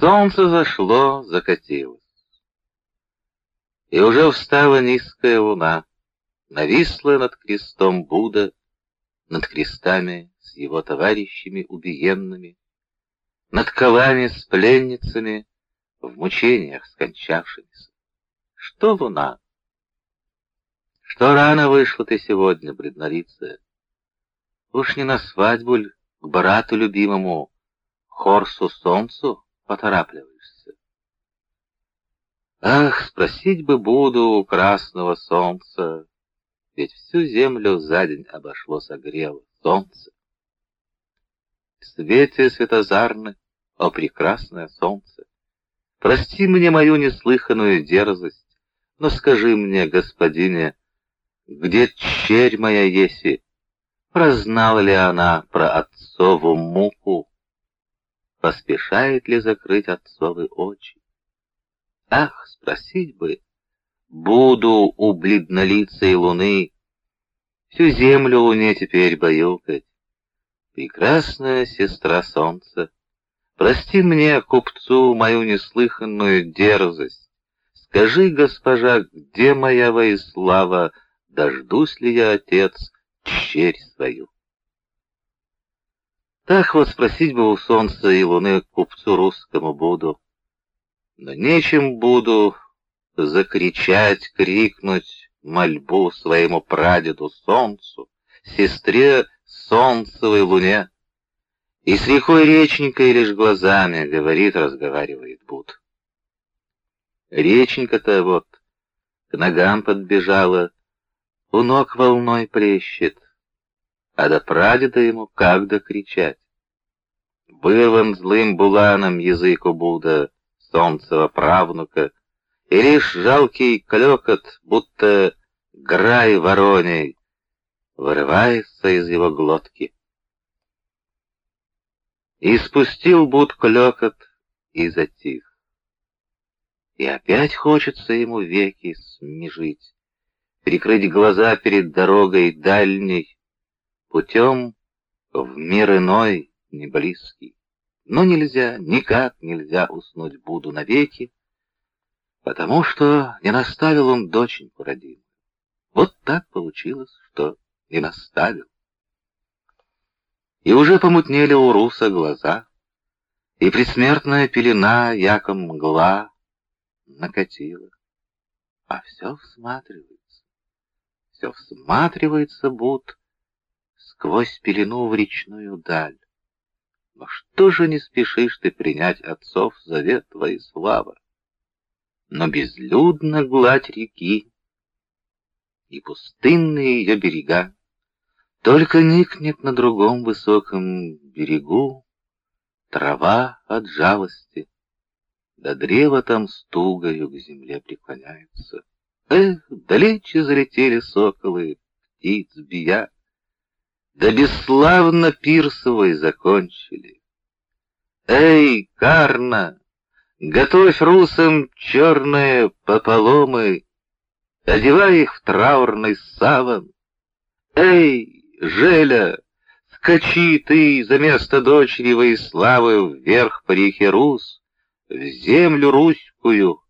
Солнце зашло, закатилось. И уже встала низкая луна, нависла над крестом Будда, над крестами с его товарищами убиенными, над колами с пленницами, в мучениях скончавшимися. Что луна? Что рано вышла ты сегодня, бледнолицая? Уж не на свадьбу к брату любимому, Хорсу Солнцу поторапливаешься? Ах, спросить бы буду у красного солнца, ведь всю землю за день обошло согрело солнце. В свете светозарны, о прекрасное солнце, прости мне мою неслыханную дерзость, но скажи мне, господине, где черь моя еси? Прознала ли она про отцову муку? Поспешает ли закрыть отцовы очи? Ах, спросить бы, буду у бледнолицей луны, всю землю луне теперь баюкать. Прекрасная сестра солнца, прости мне, купцу, мою неслыханную дерзость. Скажи, госпожа, где моя воислава, дождусь ли я, отец, черь свою? Так вот спросить бы у солнца и луны купцу русскому буду, но нечем буду закричать, крикнуть мольбу своему прадеду солнцу, сестре солнцевой луне. И с рекой реченькой лишь глазами говорит, разговаривает Буд. Реченька-то вот к ногам подбежала, у ног волной плещет, а до прадеда ему как докричать. Вырван злым буланом язык у Буда, солнцева правнука, и лишь жалкий клекот, будто грай вороней, вырывается из его глотки. И спустил Буд клекот и затих. И опять хочется ему веки смежить, прикрыть глаза перед дорогой дальней, путем в мир иной, не. Но нельзя, никак нельзя уснуть Буду навеки, потому что не наставил он доченьку родимую. Вот так получилось, что не наставил. И уже помутнели у Руса глаза, и предсмертная пелена, яко мгла, накатила. А все всматривается, все всматривается, буд сквозь пелену в речную даль. Но что же не спешишь ты принять отцов завет твоей славы? но безлюдна гладь реки и пустынные ее берега. Только никнет на другом высоком берегу трава от жалости, да древо там стугою к земле преклоняется. Эх, далече залетели соколы, птиц бия, да бесславно пир свой закончили. Эй, Карна, Готовь русам черные пополомы, Одевай их в траурный саван. Эй, Желя, скачи ты за место дочери Воиславы Вверх по реке Рус, в землю русскую,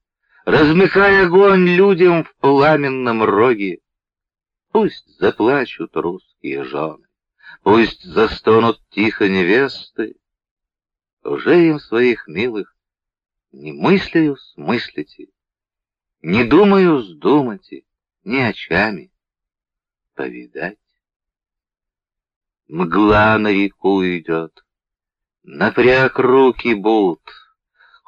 Размыкай огонь людям в пламенном роге. Пусть заплачут русские жены, Пусть застонут тихо невесты, Уже им своих милых не мыслею смыслите, не думаю сдумайте, ни очами повидать. Мгла на реку идет, напряг руки бут,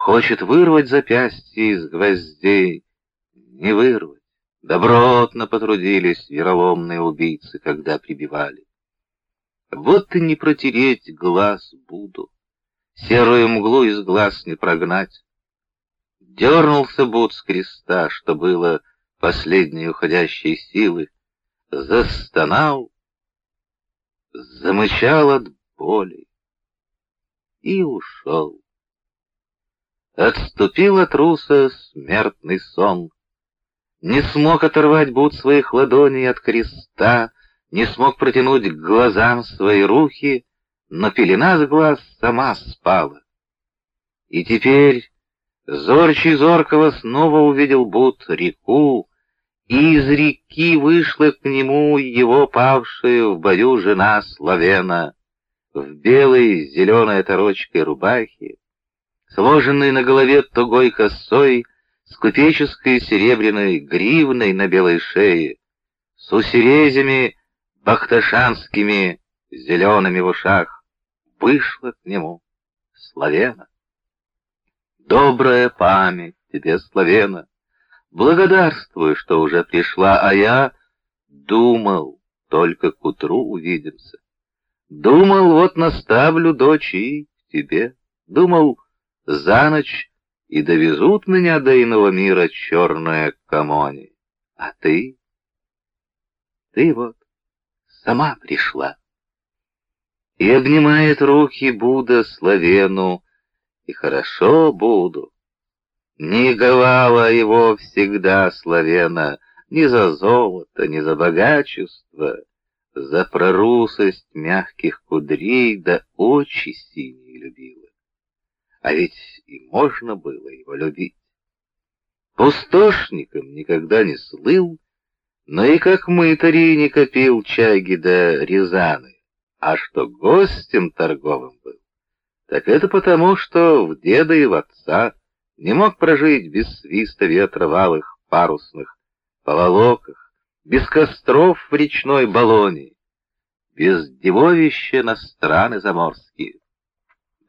Хочет вырвать запястье из гвоздей, не вырвать. Добротно потрудились вероломные убийцы, когда прибивали. Вот и не протереть глаз буду, серую мглу из глаз не прогнать. Дернулся Буд с креста, что было последней уходящей силы, застонал, замычал от боли и ушел. Отступил от руса смертный сон, не смог оторвать Буд своих ладоней от креста, не смог протянуть к глазам свои руки, но пелена с глаз сама спала. И теперь зорчий зоркого снова увидел Буд реку, и из реки вышла к нему его павшая в бою жена Славена в белой с зеленой оторочкой рубахе, сложенной на голове тугой косой, с купеческой серебряной гривной на белой шее, с усерезями бахташанскими зелеными в ушах, вышла к нему Славена. Добрая память тебе, Славена, благодарствую, что уже пришла, а я думал, только к утру увидимся. Думал, вот наставлю дочь и тебе. Думал, за ночь и довезут меня до иного мира черная комони. А ты? Ты вот сама пришла. И обнимает руки Будда Славену, и хорошо буду. Не говала его всегда Славена ни за золото, ни за богачество, за прорусость мягких кудрей да очи синие любила. А ведь и можно было его любить. Пустошником никогда не слыл, но и как мытарей не копил чаги да рязаны, а что гостем торговым был, так это потому, что в деда и в отца не мог прожить без свиста ветра парусных поволоках, без костров в речной баллоне, без девовища на страны заморские.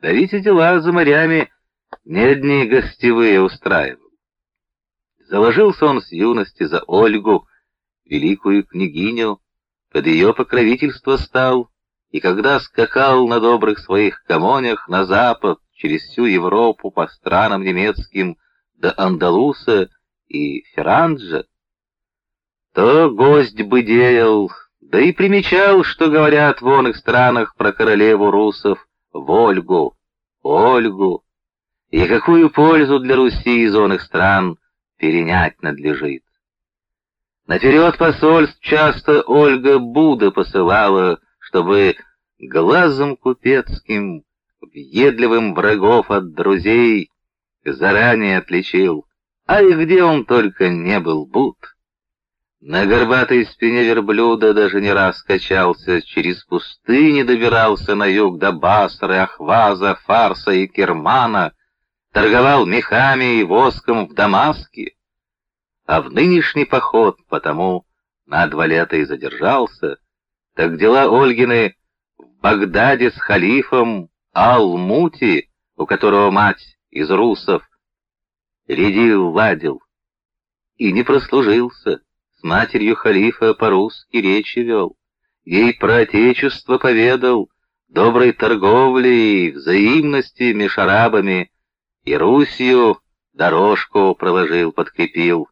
Да ведь и дела за морями не одни гостевые устраивал. Заложился он с юности за Ольгу, великую княгиню, под ее покровительство стал, и когда скакал на добрых своих камонях на запад, через всю Европу по странам немецким до Андалуса и Ферранджа, то гость бы деял, да и примечал, что говорят в оных странах про королеву русов, Вольгу, Ольгу, и какую пользу для Руси из оных стран перенять надлежит. Наперед посольств часто Ольга Буда посылала, чтобы глазом купецким, въедливым врагов от друзей, заранее отличил, а и где он только не был Буд. На горбатой спине верблюда даже не раз качался, через пустыни добирался на юг до Басры, Ахваза, Фарса и Кермана, торговал мехами и воском в Дамаске, а в нынешний поход потому на два лета и задержался, так дела Ольгины в Багдаде с халифом Ал-Мути, у которого мать из русов, рядил, ладил, и не прослужился. С матерью халифа по-русски речи вел, ей про отечество поведал, доброй торговлей и взаимности меж арабами, и Русью дорожку проложил, подкрепил.